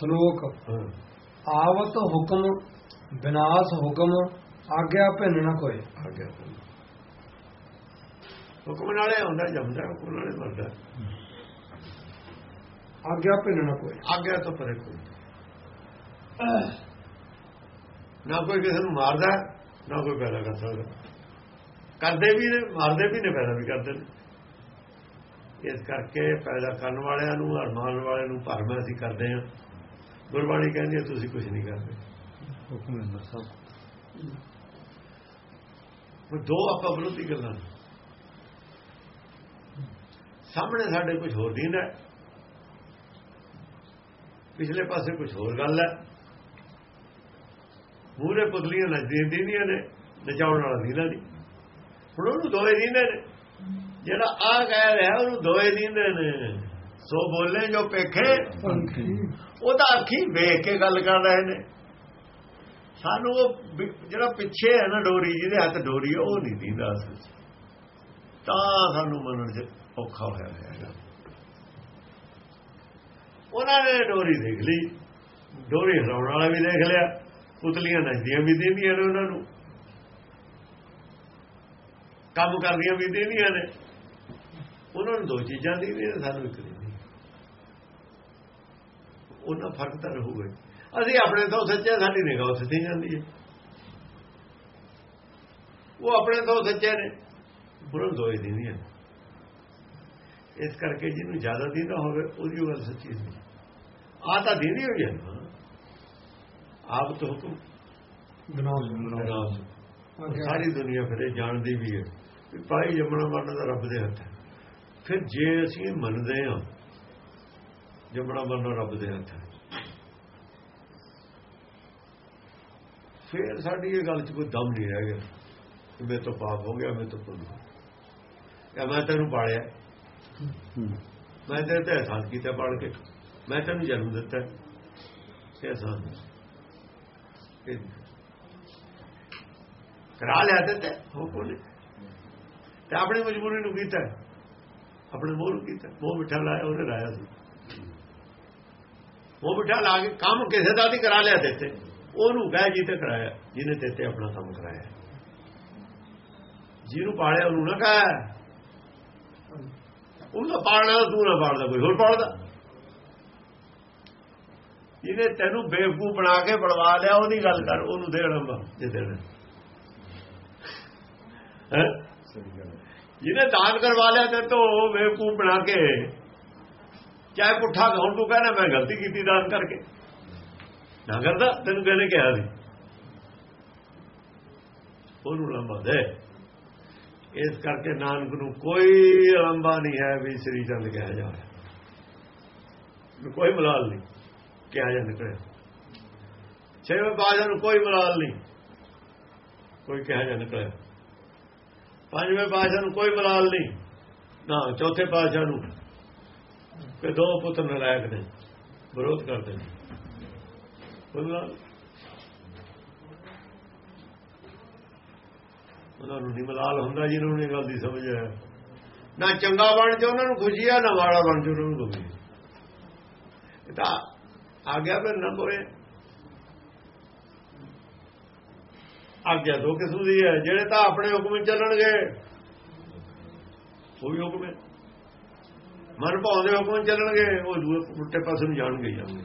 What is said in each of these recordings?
ਸ਼ਲੋਕ। ਆਵਤ ਹੁਕਮ ਵਿਨਾਸ਼ ਹੁਕਮ ਆਗਿਆ ਭਿੰਨ ਨ ਕੋਏ ਆ ਗਿਆ ਹੁਕਮ ਨਾਲੇ ਆਉਂਦਾ ਜੰਮਦਾ ਹੁਕਮ ਨਾਲੇ ਮਰਦਾ। ਆਗਿਆ ਭਿੰਨ ਨ ਕੋਏ ਆਗਿਆ ਤੋਂ ਪਰੇ ਕੋਈ ਨਾ ਕੋਈ ਕਿਸੇ ਨੂੰ ਮਾਰਦਾ ਨਾ ਕੋਈ ਪੈਦਾ ਕਰ ਸਕਦਾ। ਕਰਦੇ ਵੀ ਨੇ ਮਾਰਦੇ ਵੀ ਨੇ ਪੈਦਾ ਵੀ ਕਰਦੇ ਨੇ। ਇਸ ਕਰਕੇ ਪੈਦਾ ਕਰਨ ਵਾਲਿਆਂ ਨੂੰ ਅਰਮਾਨ ਵਾਲਿਆਂ ਨੂੰ ਭਰਮ ਅਸੀਂ ਕਰਦੇ ਹਾਂ। ਗੁਰਬਾਣੀ ਕਹਿੰਦੀ ਹੈ ਤੁਸੀਂ ਕੁਝ ਨਹੀਂ ਕਰਦੇ। ਹੁਕਮ ਅੰਦਰ ਸਭ ਉਹ ਦੋ ਆਪਾਂ ਵਿਰੋਧੀ ਗੱਲਾਂ। ਸਾਹਮਣੇ ਸਾਡੇ ਕੁਝ ਹੋਰ ਦਿੰਦਾ ਪਿਛਲੇ ਪਾਸੇ ਕੁਝ ਹੋਰ ਗੱਲ ਹੈ। ਮੂਰੇ ਪੁਤਲੀਆਂ ਨੱਚਦੀਆਂ ਦਿੰਦੀਆਂ ਨੇ ਨਚਾਉਣ ਵਾਲਾ ਦੀਨਾ ਨਹੀਂ। ਹੁਣ ਉਹਨੂੰ ਦੋਏ ਦਿੰਦੇ ਨੇ। ਜਿਹੜਾ ਆ ਕਹਿ ਰਿਹਾ ਉਹਨੂੰ ਦੋਏ ਦਿੰਦੇ ਨੇ। ਸੋ ਬੋਲੇ ਜੋ ਪੇਖੇ ਉਹ ਤਾਂ ਅੱਖੀ ਵੇਖ ਕੇ ਗੱਲ ਕਰ ਰਹੇ ਨੇ। ਸਾਨੂੰ ਉਹ ਜਿਹੜਾ ਪਿੱਛੇ ਹੈ ਨਾ ਡੋਰੀ, ਜਿਹਦੇ ਹੱਥ ਡੋਰੀ ਉਹ ਨਹੀਂ ਦੀਦਾ ਅਸਲ ਤਾਂ ਸਾਨੂੰ ਮੰਨਣ 'ਚ ਔਖਾ ਹੋਇਆ ਹੈਗਾ। ਉਹਨਾਂ ਨੇ ਡੋਰੀ ਦੇਖ ਲਈ। ਡੋਰੀ ਹਿਲਾਉਣ ਵਾਲਾ ਵੀ ਦੇਖ ਲਿਆ। ਪੁਤਲੀਆਂ ਨੱਚਦੀਆਂ ਵੀ ਦਿੰਦੀਆਂ ਨੇ ਉਹਨਾਂ ਨੂੰ। ਕੰਮ ਕਰਦੀਆਂ ਵੀ ਦਿੰਦੀਆਂ ਨੇ। ਉਹਨਾਂ ਨੂੰ ਦੋ ਚੀਜ਼ਾਂ ਦਿੰਦੀਆਂ ਨੇ ਸਾਨੂੰ ਇੱਕ ਦੀ ਉਹਨਾਂ ਫ਼ਰਕ ਤਾਂ ਰਹੂਗਾ। ਅਸੀਂ ਆਪਣੇ ਤੋਂ ਸੱਚੇ ਸਾਡੀ ਨਿਗਾਹ ਸਿੱਧੀ ਜਾਂਦੀ ਹੈ। ਉਹ ਆਪਣੇ ਤੋਂ ਸੱਚੇ ਨੇ। ਨੂੰ ਦੋਏ ਦਿੰਦੀਆਂ ਨੇ। ਇਸ ਕਰਕੇ ਜਿਹਨੂੰ ਜ਼ਿਆਦਾ ਦਿੰਦਾ ਹੋਵੇ ਉਹਦੀ ਗੱਲ ਸੱਚੀ ਨਹੀਂ। ਆ ਤਾਂ ਦਿੰਦੀ ਹੋਈ ਹੈ ਨਾ। ਆਪ ਤੋਂ ਹੁਕਮ। ਸਾਰੀ ਦੁਨੀਆ ਫਿਰ ਜਾਣਦੀ ਵੀ ਹੈ ਕਿ ਭਾਈ ਜੰਮਣਾ ਮਰਨ ਦਾ ਰੱਬ ਦੇ ਹੱਥ ਹੈ। ਫਿਰ ਜੇ ਅਸੀਂ ਮੰਨਦੇ ਹਾਂ ਜੰਮਣਾ ਮਰਨਾ ਰੱਬ ਦੇ ਹੱਥ ਹੈ। ਫਿਰ ਸਾਡੀ ਇਹ ਗੱਲ 'ਚ ਕੋਈ ਦਮ ਨਹੀਂ ਰਹਿ ਗਿਆ ਕਿ ਮੇਰੇ ਤੋਂ ਪਾਪ ਹੋ ਗਿਆ, ਮੇਰੇ ਤੋਂ ਪੁੰਨ ਹੋ ਗਿਆ ਮੈਂ ਤੈਨੂੰ ਪਾਲਿਆ। ਮੈਂ ਤੇਰੇ ਤੇ ਅਹਿਸਾਨ ਕੀਤਾ ਪਾਲ ਕੇ। ਮੈਂ ਤੈਨੂੰ ਜਨਮ ਦਿੱਤਾ। ਇਹ ਅਹਿਸਾਨ ਕਰਾ ਲਿਆ ਤੇ ਤੇ ਹੋ ਕੋਲੇ ਤੇ ਆਪਣੀ ਮਜਬੂਰੀ ਨੂੰ ਕੀਤਾ। ਆਪਣੇ ਮੋਹ ਨੂੰ ਕੀਤਾ। ਮੋਹ ਮਿੱਠਾ ਲਾਇਆ, ਉਹਨੇ ਲਾਇਆ ਸੀ। ਉਹ ਮਿੱਠਾ ਲਾ ਕੇ ਕੰਮ ਕਿਸੇ ਦਾ ਨਹੀਂ ਕਰਾ ਲਿਆ ਦਿੱਤੇ ਉਹਨੂੰ ਕਹਿ ਜੀ ਤੇ ਕਰਾਇਆ, ਜਿਹਨੇ ਦਿੱਤੇ ਆਪਣਾ ਕੰਮ ਕਰਾਇਆ। ਜਿਹਨੂੰ ਪਾਲਿਆ, ਉਹਨੂੰ ਨਾ ਕਹਿ ਉਹਨੂੰ ਤਾਂ ਪਾਲਣਾ ਤੂੰ ਨਾ ਪਾਲਦਾ, ਕੋਈ ਹੋਰ ਪਾਲਦਾ। ਜਿਹਨੇ ਤੈਨੂੰ ਬੇਵਕੂ ਬਣਾ ਕੇ ਬੜਵਾ ਲਿਆ, ਉਹਦੀ ਗੱਲ ਕਰ, ਉਹਨੂੰ ਦੇਣਾ ਬਾ ਜੇ ਦੇਣਾ। ਹੈ? ਜਿਹਨੇ ਦਾਨ ਕਰਵਾ ਲਿਆ ਤੇ ਤੋ ਬੇਵਕੂ ਬਣਾ ਕੇ ਚਾਹੇ ਪੁੱਠਾ ਹੁਣ ਤੂੰ ਕਹਿਣਾ, ਮੈਂ ਗਲਤੀ ਕੀਤੀ ਦਾਨ ਕਰਕੇ। ਨਾ ਕਰਦਾ, ਤੈਨੂੰ ਕਹਿੰਦੇ ਕਿਹਾ ਸੀ। ਉਹਨੂੰ ਲੰਬਾ ਦੇ। ਇਸ ਕਰਕੇ ਨਾਨਕ ਨੂੰ ਕੋਈ ਲੰਬਾ ਨਹੀਂ ਹੈ ਵੀ ਸ੍ਰੀ ਚੰਦ ਕਿਹਾ ਜਾਵੇ ਕੋਈ ਮਲਾਲ ਨਹੀਂ, ਕਿਹਾ ਜਾ ਨਿਕਲਿਆ। ਛੇਵੇਂ ਪਾਸ਼ਾ ਨੂੰ ਕੋਈ ਮਲਾਲ ਨਹੀਂ, ਕੋਈ ਕਿਹਾ ਜਾ ਨਿਕਲਿਆ। ਪੰਜਵੇਂ ਪਾਸ਼ਾ ਨੂੰ ਕੋਈ ਮਲਾਲ ਨਹੀਂ, ਨਾ ਚੌਥੇ ਪਾਸ਼ਾ ਨੂੰ ਕਿ ਦੋ ਪੁੱਤਰ ਨਲਾਇਕ ਨੇ, ਵਿਰੋਧ ਕਰਦੇ ਨੇ। ਕੋਈ ਉਹਨਾਂ ਨੂੰ ਨਹੀਂ ਮਲਾਲ ਹੁੰਦਾ ਜਿਹਨਾਂ ਨੂੰ ਇਹ ਗੱਲ ਦੀ ਸਮਝ ਹੈ ਨਾ ਚੰਗਾ ਬਣ ਚ ਉਹਨਾਂ ਨੂੰ ਖੁਸ਼ੀ ਆ, ਨਾ ਮਾੜਾ ਬਣ ਚ ਉਹਨਾਂ ਨੂੰ ਦੁਖੀ ਇਹ ਤਾਂ ਆ ਗਿਆ ਫਿਰ ਨਾ ਕੋਏ ਆਗਿਆ ਦੋ ਕਿਸਮ ਦੀ ਹੈ, ਜਿਹੜੇ ਤਾਂ ਆਪਣੇ ਹੁਕਮ ਚੱਲਣਗੇ, ਉਹ ਵੀ ਹੁਕਮ ਹੈ। ਮਨ ਭਾਉਂਦੇ ਹੁਕਮ ਚੱਲਣਗੇ? ਉਹ ਦੂਏ ਉਲਟੇ ਪਾਸੇ ਨੂੰ ਜਾਣਗੇ ਹੀ ਜਾਣਗੇ।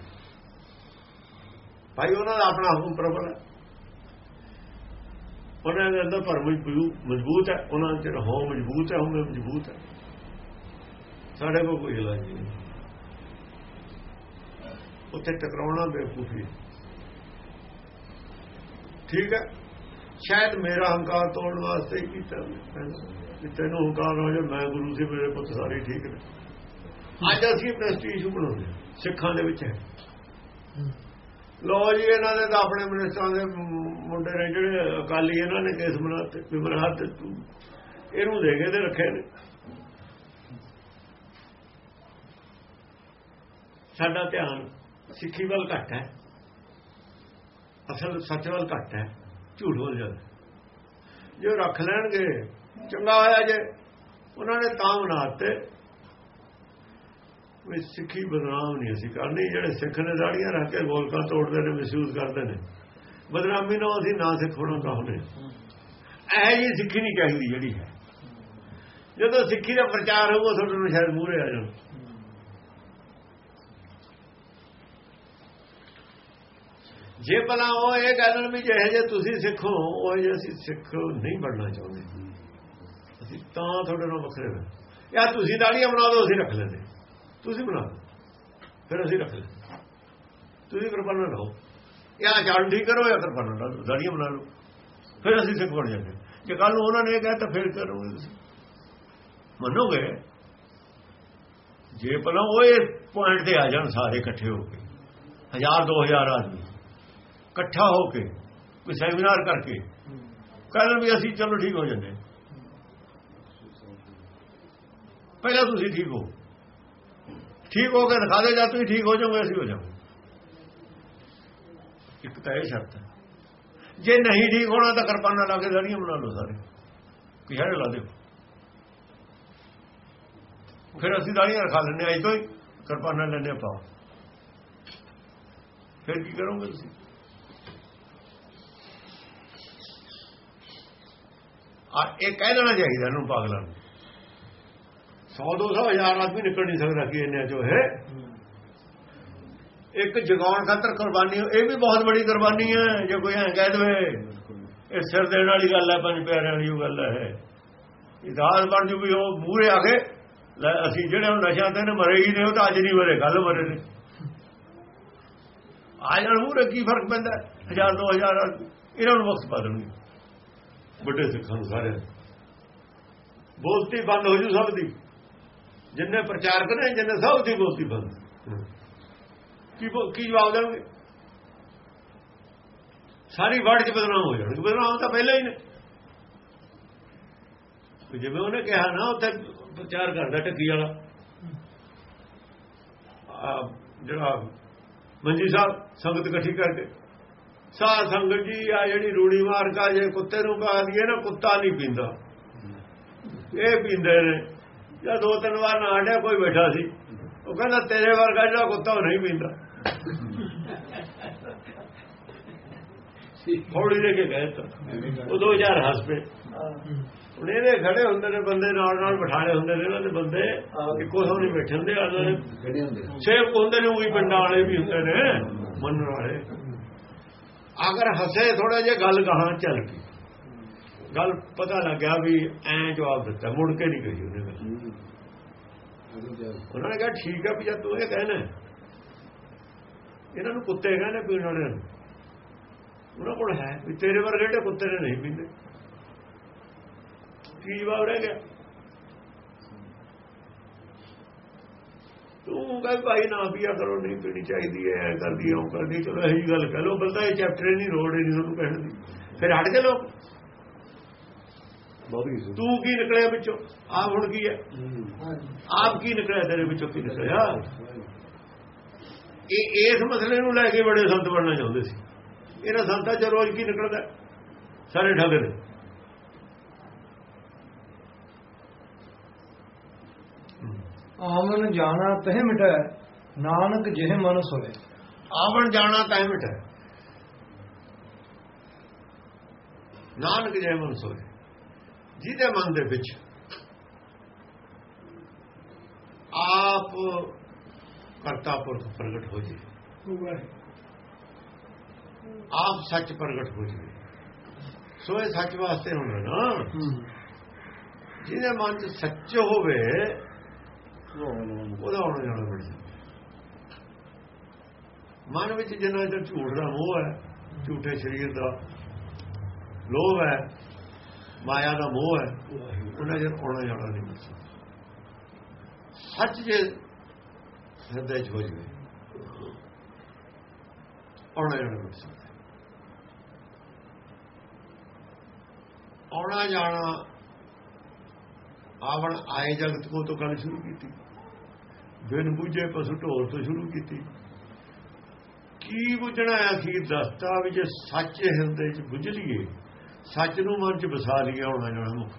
ਭਾਈ, ਉਹਨਾਂ ਦਾ ਆਪਣਾ ਹੁਕਮ ਪ੍ਰਬਲ ਹੈ। ਉਹਨਾਂ ਦੇ ਅੰਦਰ ਭਰਮ ਮਜ਼ਬੂਤ ਹੈ। ਉਹਨਾਂ ਦੇ ਹੋ ਮਜ਼ਬੂਤ ਹੈ, ਉਹ ਮਜ਼ਬੂਤ ਹੈ। ਸਾਡੇ ਕੋਲ ਕੋਈ ਇਲਾਜ ਨਹੀਂ ਉੱਥੇ ਟਕਰਾਉਣਾ ਬੇਵਕੂਫੀ ਠੀਕ ਹੈ। ਸ਼ਾਇਦ ਮੇਰਾ ਹੰਕਾਰ ਤੋੜਨ ਵਾਸਤੇ ਕੀਤਾ। ਤੈਨੂੰ ਹੰਕਾਰ ਹੋ ਜਾ ਮੈਂ ਗੁਰੂ ਸੀ, ਮੇਰੇ ਪੁੱਤ ਸਾਰੇ ਠੀਕ ਨੇ। ਅੱਜ ਅਸੀਂ ਪ੍ਰੈਸਟੀਜ ਬਣਾਉਂਦੇ ਸਿੱਖਾਂ ਦੇ ਵਿੱਚ ਹੈ। ਲੋ ਜੀ ਇਹਨਾਂ ਦੇ ਤਾਂ ਆਪਣੇ ਮਿਨਿਸਟਰਾਂ ਦੇ ਮੁੰਡੇ ਨੇ ਜਿਹੜੇ ਅਕਾਲੀ ਇਹਨਾਂ ਨੇ ਕੇਸ ਬਣਾਤੇ ਵਿਮਰਾਤ ਇਹਨੂੰ ਦੇ ਕੇ ਤੇ ਰੱਖੇ ਨੇ। ਸਾਡਾ ਧਿਆਨ ਸਿੱਖੀ ਵੱਲ ਘੱਟ ਹੈ। ਅਸਲ ਸੱਚ ਵੱਲ ਘੱਟ ਹੈ। ਝੂਠ ਵੱਲ ਜ਼ਿਆਦਾ ਜੋ ਰੱਖ ਲੈਣਗੇ ਚੰਗਾ ਹੋਇਆ ਜੇ। ਉਹਨਾਂ ਨੇ ਤਾਂ ਬਣਾਤੇ ਵੀ ਸਿੱਖੀ ਬਦਨਾਮ ਨਹੀਂ ਅਸੀਂ ਕਰਨੀ, ਜਿਹੜੇ ਸਿੱਖ ਨੇ ਦਾੜੀਆਂ ਰੱਖ ਕੇ ਗੋਲਕਾ ਤੋੜਦੇ ਨੇ, ਮਹਿਸੂਸ ਕਰਦੇ ਨੇ। ਬਦਨਾਮੀ ਨਾਲ ਅਸੀਂ ਨਾ ਸਿੱਖ ਹੋਣਾ ਚਾਹੁੰਦੇ ਇਹ ਜੀ ਸਿੱਖੀ ਨਹੀਂ ਚਾਹੀਦੀ ਜਿਹੜੀ ਹੈ। ਜਦੋਂ ਸਿੱਖੀ ਦਾ ਪ੍ਰਚਾਰ ਹੋਊਗਾ, ਤੁਹਾਡੇ ਨੂੰ ਸ਼ਾਇਦ ਮੂਹਰੇ ਆ ਜਾਣ ਜੇ ਭਲਾ ਉਹ ਇਹ ਗੱਲ ਵੀ ਜਿਹੇ ਜੇ ਤੁਸੀਂ ਸਿੱਖੋ, ਉਹ ਜੇ ਅਸੀਂ ਸਿੱਖ ਨਹੀਂ ਬਣਨਾ ਚਾਹੁੰਦੇ। ਅਸੀਂ ਤਾਂ ਤੁਹਾਡੇ ਨਾਲ ਵੱਖਰੇ ਹਾਂ ਯਾ ਤੁਸੀਂ ਦਾੜੀਆਂ ਬਣਾ ਦਿਓ, ਅਸੀਂ ਰੱਖ ਲੈਂਦੇ। ਤੁਸੀਂ ਬਣਾ ਦਿਓ। ਫਿਰ ਅਸੀਂ ਰੱਖ ਲੈਂਦੇ ਤੁਸੀਂ ਕਿਰਪਾਨਾ ਰਹੋ ਜਾਂ ਜਾਣ ਠੀਕ ਕਰੋ ਜਾਂ ਕਿਰਪਾਨਾ ਰਹੋ ਦਾੜੀਆਂ ਬਣਾ ਲਓ। ਫਿਰ ਅਸੀਂ ਸਿੱਖ ਬਣ ਜਾਂਦੇ ਜੇ ਕੱਲ ਨੂੰ ਉਹਨਾਂ ਨੇ ਕਿਹਾ ਤਾਂ ਫਿਰ ਕਰੋਗੇ ਤੁਸੀਂ? ਮੰਨੋਗੇ? ਜੇ ਭਲਾ ਉਹ ਇਸ ਪੁਆਇੰਟ ਤੇ ਆ ਜਾਣ ਸਾਰੇ ਇਕੱਠੇ ਹੋ ਕੇ। ਹਜ਼ਾਰ, ਦੋ ਹਜ਼ਾਰ ਆਦਮੀ ਇਕੱਠਾ ਹੋ ਕੇ, ਕੋਈ ਸੈਮੀਨਾਰ ਕਰਕੇ। ਕਹਿੰਦੇ ਵੀ ਅਸੀਂ ਚਲੋ ਠੀਕ ਹੋ ਜਾਂਦੇ ਪਹਿਲਾਂ ਤੁਸੀਂ ਠੀਕ ਹੋ। ਠੀਕ ਹੋ ਕੇ ਦਿਖਾ ਦੇ, ਜਾਂ ਤੁਸੀਂ ਠੀਕ ਹੋ ਜਾਓਗੇ, ਅਸੀਂ ਹੋ ਜਾਵਾਂਗੇ। ਇੱਕ ਤਾਂ ਇਹ ਸ਼ਰਤ ਹੈ। ਜੇ ਨਹੀਂ ਠੀਕ ਹੋਣਾ, ਤਾਂ ਕਿਰਪਾਨਾਂ ਲਾ ਕੇ ਦਾੜੀਆਂ ਬਣਾ ਲਓ ਸਾਰੇ। ਕਿਹੜੇ ਲਾ ਦਿਓ। ਫਿਰ ਅਸੀਂ ਦਾੜੀਆਂ ਰਖਾ ਲੈਣੇ ਆਈ ਤੋਂ ਹੀ ਕਿਰਪਾਨਾਂ ਲੈਣੇ ਪਾਓ ਫਿਰ ਕੀ ਕਰੋਗੇ ਤੁਸੀਂ? ਆ, ਇਹ ਕਹਿ ਦੇਣਾ ਚਾਹੀਦਾ ਇਹਨੂੰ ਪਾਗਲਾਂ ਨੂੰ। 100 200 ਹਜ਼ਾਰ ਆਦਮੀ ਨਿਕਲ ਨਹੀਂ ਸਕਦਾ ਕਿ ਇਹਨੇ ਜੋ ਹੈ? ਇੱਕ ਜਗਾਉਣ ਖਾਤਰ ਕੁਰਬਾਨੀ, ਇਹ ਵੀ ਬਹੁਤ ਵੱਡੀ ਕੁਰਬਾਨੀ ਹੈ, ਜੇ ਕੋਈ ਐਂ ਕਹਿ ਦਵੇ, ਇਹ ਸਿਰ ਦੇਣ ਵਾਲੀ ਗੱਲ ਹੈ, ਪੰਜ ਪਿਆਰਿਆਂ ਵਾਲੀ ਉਹ ਗੱਲ ਹੈ। ਇਤਿਹਾਸ ਬਣ ਜੂ ਵੀ ਉਹ ਮੂਹਰੇ ਆ ਕੇ ਅਸੀਂ ਜਿਹੜੇ ਹੁਣ ਨਸ਼ਾ ਤੇ ਨੇ ਮਰੇ ਹੀ ਨੇ, ਉਹ ਤਾਂ ਅੱਜ ਨਹੀਂ ਮਰੇ ਕੱਲ ਮਰੇ ਨੇ। ਆ ਨਾਲ ਮੂਹਰੇ ਕੀ ਫ਼ਰਕ ਪੈਂਦਾ? ਹਜ਼ਾਰ, ਦੋ ਹਜ਼ਾਰ ਇਹਨਾਂ ਨੂੰ ਵਕਤ ਪਾ ਦੇਣਗੇ। ਵੱਡੇ ਸਿੱਖਾਂ ਨੂੰ ਸਾਰੇ ਬੋਲਤੀ ਬੰਦ ਹੋ ਜੂ ਸਭ ਦੀ। ਜਿੰਨੇ ਪ੍ਰਚਾਰਕ ਨੇ ਜਿੰਨੇ ਸਭ ਦੀ ਬੋਲਤੀ ਬੰਦ ਕੀ ਕੀ ਜਵਾਬ ਦੇਣਗੇ? ਸਾਰੀ ਵਰਡ ਚ ਬਦਨਾਮ ਹੋ ਜਾਣਗੇ। ਬਦਨਾਮ ਤਾਂ ਪਹਿਲਾਂ ਹੀ ਨੇ। ਜਿਵੇਂ ਉਹਨੇ ਕਿਹਾ ਨਾ, ਉੱਥੇ ਪ੍ਰਚਾਰ ਕਰਦਾ ਟੱਕੀ ਵਾਲਾ। ਜਿਹੜਾ ਮੰਜੀ ਸਾਹਿਬ ਸੰਗਤ ਇਕੱਠੀ ਕਰਕੇ। ਸਾਧ ਸੰਗਤ ਜੀ, ਆ ਜਿਹੜੀ ਰੂੜੀ ਮਾਰ ਕਾ ਜੇ ਕੁੱਤੇ ਨੂੰ ਪਾ ਦਈਏ ਨਾ, ਕੁੱਤਾ ਨਹੀਂ ਪੀਂਦਾ। ਇਹ ਪੀਂਦੇ ਨੇ। ਜਦ ਦੋ ਤਿੰਨ ਵਾਰ ਨਾ ਆੜਿਆ ਕੋਈ ਬੈਠਾ ਸੀ। ਉਹ ਕਹਿੰਦਾ ਤੇਰੇ ਵਰਗਾ ਜਿਹੜਾ ਕੁੱਤਾ ਉਹ ਨਹੀਂ ਪੀਂਦਾ। ਥੋੜੀ ਦੇ ਕੇ ਗਏ ਤਾਂ ਉਹ 2000 ਹੱਸ ਪਏ। ਹੁਣ ਇਹਦੇ ਖੜੇ ਹੁੰਦੇ ਨੇ ਬੰਦੇ ਨਾਲ ਨਾਲ ਬਿਠਾਣੇ ਹੁੰਦੇ ਨੇ ਇਹਨਾਂ ਦੇ ਬੰਦੇ। ਇੱਕੋ ਥਾਂ ਨਹੀਂ ਬੈਠੇ ਹੁੰਦੇ ਉਹਨਾਂ ਸੇਵ ਹੁੰਦੇ ਨੇ ਉਹੀ ਪਿੰਡਾਂ ਵਾਲੇ ਵੀ ਹੁੰਦੇ ਨੇ ਮੰਨਣ ਵਾਲੇ। ਅਗਰ ਹੱਸੇ ਥੋੜਾ ਜਿਹਾ ਗੱਲ ਕਹਾਂ ਚੱਲ ਗਈ ਗੱਲ ਪਤਾ ਲੱਗਿਆ ਵੀ ਐ ਜਵਾਬ ਦਿੱਤਾ ਮੁੜ ਕੇ ਨਹੀਂ ਕਹੀ ਉਹਨੇ ਉਹਨਾਂ ਨੇ ਕਿਹਾ ਠੀਕ ਹੈ ਵੀ ਜਦ ਤੂੰ ਇਹ ਕਹਿਣਾ ਇਹਨਾਂ ਨੂੰ ਕੁੱਤੇ ਕਹਿੰਦੇ ਪੀਣ ਵਾਲੇ ਨੂੰ। ਉਹਨਾਂ ਕੋਲ ਹੈ ਵੀ ਤੇਰੇ ਵਰਗੇ ਜਿਹੜੇ ਕੁੱਤੇ ਨੇ ਨਹੀਂ ਪੀਂਦੇ। ਕੀ ਜਵਾਬ ਰਹਿ ਗਿਆ? ਤੂੰ ਕਹੇ ਭਾਈ ਨਾ ਪੀਆ ਕਰੋ ਨਹੀਂ ਪੀਣੀ ਚਾਹੀਦੀ ਹੈ ਐ ਕਰਦੀ ਹਾਂ ਕਰਦੀ। ਚਲੋ ਇਹੀ ਗੱਲ ਕਹ ਲੋ ਬੰਦਾ ਇਹ ਚੈਪਟਰ ਨਹੀਂ ਰੋੜ ਨਹੀਂ ਤੁਹਾਨੂੰ ਕਹਿਣ ਦੀ। ਫਿਰ ਹਟ ਕੇ ਲੋਕ। ਤੂੰ ਕੀ ਨਿਕਲਿਆ ਵਿੱਚੋਂ? ਆਪ ਹੁਣ ਕੀ ਹੈ? ਆਪ ਕੀ ਨਿਕਲਿਆ ਤੇਰੇ ਵਿੱਚੋਂ? ਕੀ ਨਿਕਲਿਆ? ਇਹ ਇਸ ਮਸਲੇ ਨੂੰ ਲੈ ਕੇ ਬੜੇ ਸੰਤ ਬਣਨਾ ਚਾਹੁੰਦੇ ਸੀ। ਇਹਨਾਂ ਸੰਤਾਂ ਚ ਰੋਜ਼ ਕੀ ਨਿਕਲਦਾ? ਸਾਰੇ ਠੱਗ ਨੇ। ਆਮਨ ਜਾਣਾ ਤਹਿ ਮਿਟੈ ਨਾਨਕ ਜਿਹ ਮਨ ਸੋਏ ਆਵਣ ਜਾਣਾ ਤਾਂ ਮਿਟੈ। ਨਾਨਕ ਜੇ ਮਨ ਸੋਏ ਜਿਹਦੇ ਮਨ ਦੇ ਵਿੱਚ ਆਪ ਕਰਤਾ ਪੁਰਖ ਪ੍ਰਗਟ ਹੋ ਜੇ ਆਪ ਸੱਚ ਪ੍ਰਗਟ ਹੋ ਜੇ ਇਹ ਸੱਚ ਵਾਸਤੇ ਹੁੰਦਾ ਨਾ। ਜਿਹਦੇ ਮਨ ਚ ਸੱਚ ਹੋਵੇ, ਉਹਦਾ ਆਉਣਾ ਜਾਣਾ ਬੜਾ ਮਨ ਵਿੱਚ ਜਿੰਨਾ ਚਿਰ ਝੂਠ ਦਾ ਮੋਹ ਹੈ, ਝੂਠੇ ਸਰੀਰ ਦਾ ਲੋਭ ਹੈ ਮਾਇਆ ਦਾ ਮੋਹ ਹੈ, ਉਹਨਾਂ ਚਿਰ ਆਉਣਾ ਜਾਣਾ ਨਹੀਂ ਮਿਲ ਸਕਦਾ ਸੱਚ ਜੇ ਹਿਰਦੇ ਚ ਹੋ ਜਵੇ, ਆਉਣਾ ਜਾਣਾ ਮਿਲ ਸਕਦਾ ਆਉਣਾ ਜਾਣਾ, ਆਵਣ ਆਏ ਜਗਤ ਕੋ ਤੋਂ ਗੱਲ ਸ਼ੁਰੂ ਕੀਤੀ। ਬਿਨ ਬੁਝੇ ਪਸ਼ੂ ਢੋਲ ਤੋਂ ਸ਼ੁਰੂ ਕੀਤੀ। ਕੀ ਬੁਝਣਾ ਅਖੀਰ, ਦਸਤਾ ਵੀ ਜੇ ਸੱਚ ਹਿਰਦੇ ਚ ਬੁਝ ਲਈਏ ਸੱਚ ਨੂੰ ਮਨ ਚ ਵਸਾ ਲਈਏ ਆਉਣਾ ਜਾਣਾ ਮੁੱਖ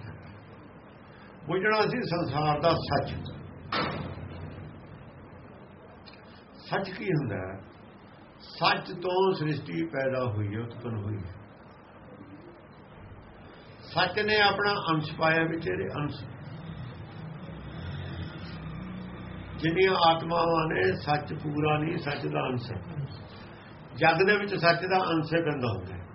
ਬੁਝਣਾ ਸੀ ਸੰਸਾਰ ਦਾ ਸੱਚ। ਸੱਚ ਕੀ ਹੁੰਦਾ ਹੈ? ਸੱਚ ਤੋਂ ਸ੍ਰਿਸ਼ਟੀ ਪੈਦਾ ਹੋਈ ਹੈ, ਉਤਪਨ ਹੋਈ ਹੈ। ਸੱਚ ਨੇ ਆਪਣਾ ਅੰਸ਼ ਪਾਇਆ ਵਿੱਚ ਇਹਦੇ ਅੰਸ਼। ਜਿੰਨੀਆਂ ਆਤਮਾਵਾਂ ਨੇ, ਸੱਚ ਪੂਰਾ ਨਹੀਂ, ਸੱਚ ਦਾ ਅੰਸ਼ ਹੈ। ਜਗ ਦੇ ਵਿੱਚ ਸੱਚ ਦਾ ਅੰਸ਼ ਹੈ ਗੰਦਾ ਹੁੰਦਾ ਹੈ।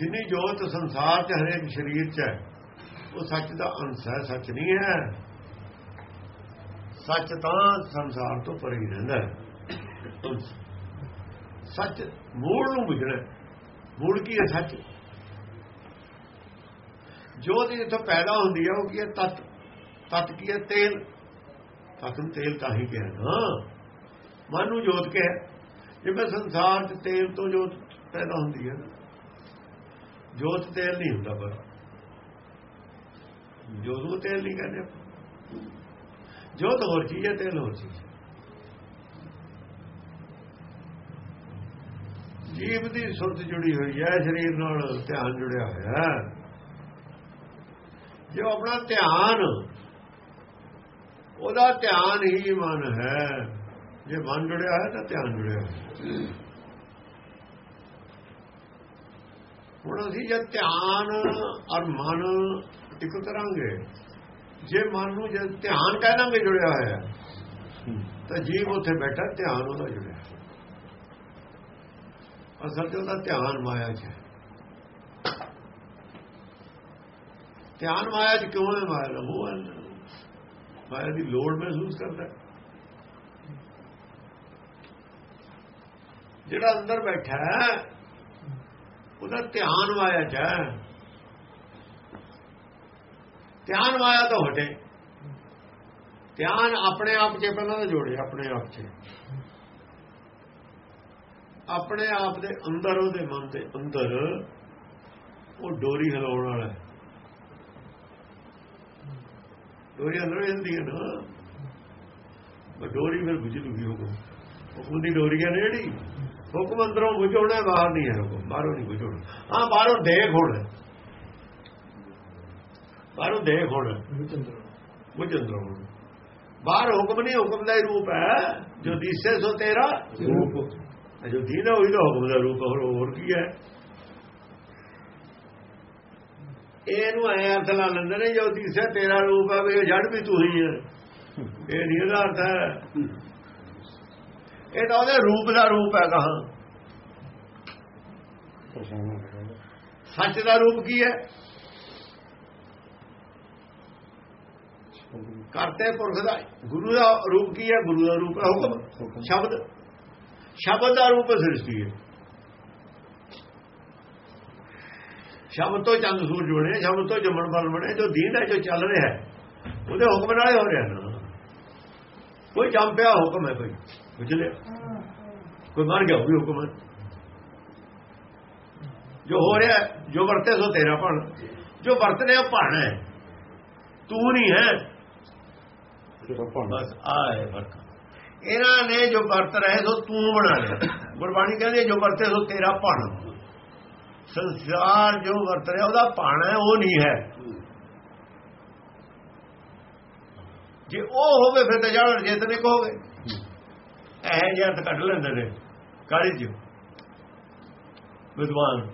ਜਿੰਨੀ ਜੋਤ ਸੰਸਾਰ 'ਚ ਹਰੇਕ ਸਰੀਰ 'ਚ ਹੈ, ਉਹ ਸੱਚ ਦਾ ਅੰਸ਼ ਹੈ, ਸੱਚ ਨਹੀਂ ਹੈ। ਸੱਚ ਤਾਂ ਸੰਸਾਰ ਤੋਂ ਪਰੇ ਹੀ ਰਹਿੰਦਾ ਹੈ। ਸੱਚ ਮੂਲ ਨੂੰ ਬੁਝਣਾ ਮੂਲ ਕੀ ਹੈ ਸੱਚ? ਜੋਤ ਜਿੱਥੋਂ ਪੈਦਾ ਹੁੰਦੀ ਹੈ, ਉਹ ਕੀ ਹੈ? ਤਤ। ਤਤ ਕੀ ਹੈ? ਤੇਲ। ਤਤ ਨੂੰ ਤੇਲ ਤਾਂ ਹੀ ਕਿਹਾ ਨਾ ਮਨ ਨੂੰ ਜੋਤ ਕਿਹਾ। ਜਿਵੇਂ ਸੰਸਾਰ 'ਚ ਤੇਲ ਤੋਂ ਜੋਤ ਪੈਦਾ ਹੁੰਦੀ ਹੈ ਨਾ। ਜੋਤ ਤੇਲ ਨਹੀਂ ਹੁੰਦਾ ਪਰ। ਜੋਤ ਨੂੰ ਤੇਲ ਨਹੀਂ ਕਹਿੰਦੇ ਜੋਤ ਹੋਰ ਚੀਜ਼ ਹੈ, ਤੇਲ ਹੋਰ ਚੀਜ਼ ਜੀਵ ਦੀ ਸੁਰਤ ਜੁੜੀ ਹੋਈ ਹੈ, ਸਰੀਰ ਨਾਲ ਧਿਆਨ ਜੁੜਿਆ ਹੋਇਆ ਹੈ। ਜੋ ਆਪਣਾ ਧਿਆਨ, ਉਹਦਾ ਧਿਆਨ ਹੀ ਮਨ ਹੈ। ਜੇ ਮਨ ਜੁੜਿਆ ਹੈ ਤਾਂ ਧਿਆਨ ਜੁੜਿਆ ਹੈ ਹੁਣ ਅਸੀਂ ਜੇ ਧਿਆਨ ਔਰ ਮਨ ਇੱਕ ਕਰਾਂਗੇ ਜੇ ਮਨ ਨੂੰ ਜੇ ਧਿਆਨ ਕਹਿ ਦਾਂਗੇ ਜੁੜਿਆ ਹੋਇਆ ਤਾਂ ਜੀਵ ਉੱਥੇ ਬੈਠਾ, ਧਿਆਨ ਉਹਦਾ ਜੁੜਿਆ ਹੈ। ਅਸਲ 'ਚ ਉਹਦਾ ਧਿਆਨ ਮਾਇਆ 'ਚ ਹੈ। ਧਿਆਨ ਮਾਇਆ 'ਚ ਕਿਉਂ ਹੈ? ਮਾਇਆ ਦਾ ਮੋਹ ਮਾਇਆ ਦੀ ਲੋੜ ਮਹਿਸੂਸ ਕਰਦਾ ਜਿਹੜਾ ਅੰਦਰ ਬੈਠਾ ਹੈ ਉਹਦਾ ਧਿਆਨ ਮਾਇਆ 'ਚ ਹੈ। ਧਿਆਨ ਮਾਇਆ ਤੋਂ ਹਟੇ। ਧਿਆਨ ਆਪਣੇ ਆਪ 'ਚ ਪਹਿਲਾਂ ਤਾਂ ਜੋੜੇ, ਆਪਣੇ ਆਪ 'ਚ। ਆਪਣੇ ਆਪ ਦੇ ਅੰਦਰ, ਉਹਦੇ ਮਨ ਦੇ ਅੰਦਰ ਉਹ ਡੋਰੀ ਹਿਲਾਉਣ ਵਾਲਾ ਹੈ। ਡੋਰੀ ਅੰਦਰੋਂ ਹਿਲਦੀ ਹੈ ਨਾ। ਡੋਰੀ ਫਿਰ ਬੁਝ ਲੂਗੀ ਉਹਦੀ ਡੋਰੀ ਹੈ ਨਾ ਜਿਹੜੀ। ਹੁਕਮ ਅੰਦਰੋਂ ਬੁਝਾਉਣਾ ਬਾਹਰ ਨਹੀਂ ਹੈ ਹੁਕਮ ਬਾਹਰੋਂ ਨਹੀਂ ਬੁਝਾਉਣਾ। ਹਾਂ, ਬਾਹਰੋਂ ਦੇਖ ਹੋਣਾ। ਬਾਹਰੋਂ ਦੇਖ ਹੋਣਾ। ਬੁਝ ਅੰਦਰੋਂ ਬਾਹਰ ਹੁਕਮ ਨਹੀਂ, ਹੁਕਮ ਦਾ ਹੀ ਰੂਪ ਹੈ। ਜੋ ਦਿਸੇ, ਸੋ ਤੇਰਾ ਰੂਪ। ਜੋ ਦੀਨਾ ਹੋਈ ਦਾ ਹੁਕਮ ਦਾ ਰੂਪ ਹੋਰ ਕੀ ਹੈ? ਇਹਨੂੰ ਐ ਅਰਥ ਲਾ ਲੈਂਦੇ ਨੇ, ਜੋ ਦੀਸੇ ਤੇਰਾ ਰੂਪ ਹੈ, ਵੀ ਇਹ ਜੜ ਵੀ ਤੂੰ ਹੀ ਹੈ। ਇਹ ਨਹੀਂ ਇਹਦਾ ਅਰਥ ਹੈ। ਇਹ ਤਾਂ ਉਹਦੇ ਰੂਪ ਦਾ ਰੂਪ ਹੈ ਕਹਾਂ ਸੱਚ ਦਾ ਰੂਪ ਕੀ ਹੈ? ਕਰਤੇ ਪੁਰਖ ਦਾ। ਗੁਰੂ ਦਾ ਰੂਪ ਕੀ ਹੈ? ਗੁਰੂ ਦਾ ਰੂਪ ਹੈ ਹੁਕਮ ਸ਼ਬਦ। ਸ਼ਬਦ ਦਾ ਰੂਪ ਸ੍ਰਿਸ਼ਟੀ ਹੈ। ਸ਼ਬਦ ਤੋਂ ਚੰਦ ਸੂਰਜ ਬਣੇ ਸ਼ਬਦ ਤੋਂ ਜੰਮਣ ਬਲ ਬਣੇ ਜੋ ਦੀਨ ਹੈ ਜੋ ਚੱਲ ਰਿਹਾ ਹੈ ਉਹਦੇ ਹੁਕਮ ਨਾਲ ਹੀ ਹੋ ਰਿਹਾ ਨਾ। ਕੋਈ ਜੰਮ ਪਿਆ ਹੁਕਮ ਹੈ ਕੋਈ। ਬੁਝ ਲਿਆ ਕੋਈ ਮਰ ਗਿਆ ਉਹ ਵੀ ਹੁਕਮ ਜੋ ਹੋ ਰਿਹਾ ਜੋ ਵਰਤੇ ਸੋ ਤੇਰਾ ਭਣ ਜੋ ਵਰਤ ਰਿਹਾ ਭਣ ਹੈ ਤੂੰ ਨਹੀਂ ਹੈ ਬਸ ਆਏ ਫ਼ਰਕ ਇਹਨਾਂ ਨੇ ਜੋ ਵਰਤ ਰਹੇ ਸੋ ਤੂੰ ਬਣਾ ਲਿਆ ਗੁਰਬਾਣੀ ਕਹਿੰਦੀ ਜੋ ਵਰਤੇ ਸੋ ਤੇਰਾ ਭਣ ਸੰਸਾਰ ਜੋ ਵਰਤ ਰਿਹਾ ਉਹਦਾ ਭਣ ਹੈ ਉਹ ਨਹੀਂ ਹੈ ਜੇ ਉਹ ਹੋਵੇ ਫਿਰ ਤਾਂ ਜਾਣ ਚੇਤਨੇ ਕਹੋਗੇ ਇਹ ਜਿਹੇ ਤਾਂ ਕੱਢ ਲੈਂਦੇ ਨੇ ਕਾਲੀ ਜੀ ਵਿਦਵਾਨ।